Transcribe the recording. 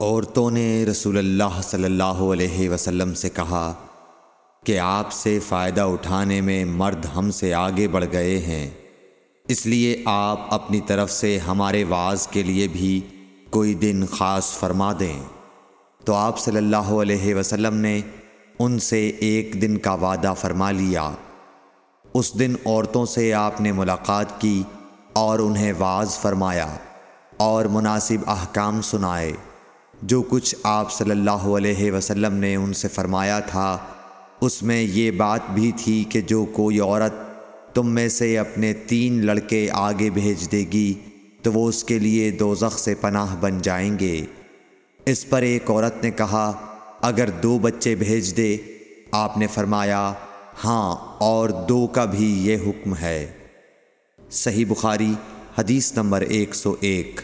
عورتوں نے رسول اللہ صلی اللہ علیہ وسلم سے کہا کہ آپ سے فائدہ اٹھانے میں مرد ہم سے آگے بڑھ گئے ہیں۔ اس لیے آپ اپنی طرف سے ہمارے واز کے لیے بھی کوئی دن خاص فرما دیں۔ تو آپ صلی اللہ علیہ وسلم نے ان سے ایک دن کا وعدہ فرما لیا۔ اس دن عورتوں سے آپ نے ملاقات کی اور انہیں وعظ فرمایا اور مناسب احکام سنائے۔ جو کچھ آپ صلی اللہ علیہ وسلم نے ان سے فرمایا تھا، اس میں یہ بات بھی تھی کہ جو کوئی عورت تم میں سے اپنے تین لڑکے آگے بھیج دے گی، تو وہ اس کے لیے دوزخ سے پناہ بن جائیں گے۔ اس پر ایک عورت نے کہا، اگر دو بچے بھیج دے، آپ نے فرمایا ہاں اور دو کا بھی یہ حکم ہے۔ صحیح بخاری، حدیث نمبر ایک سو ایک۔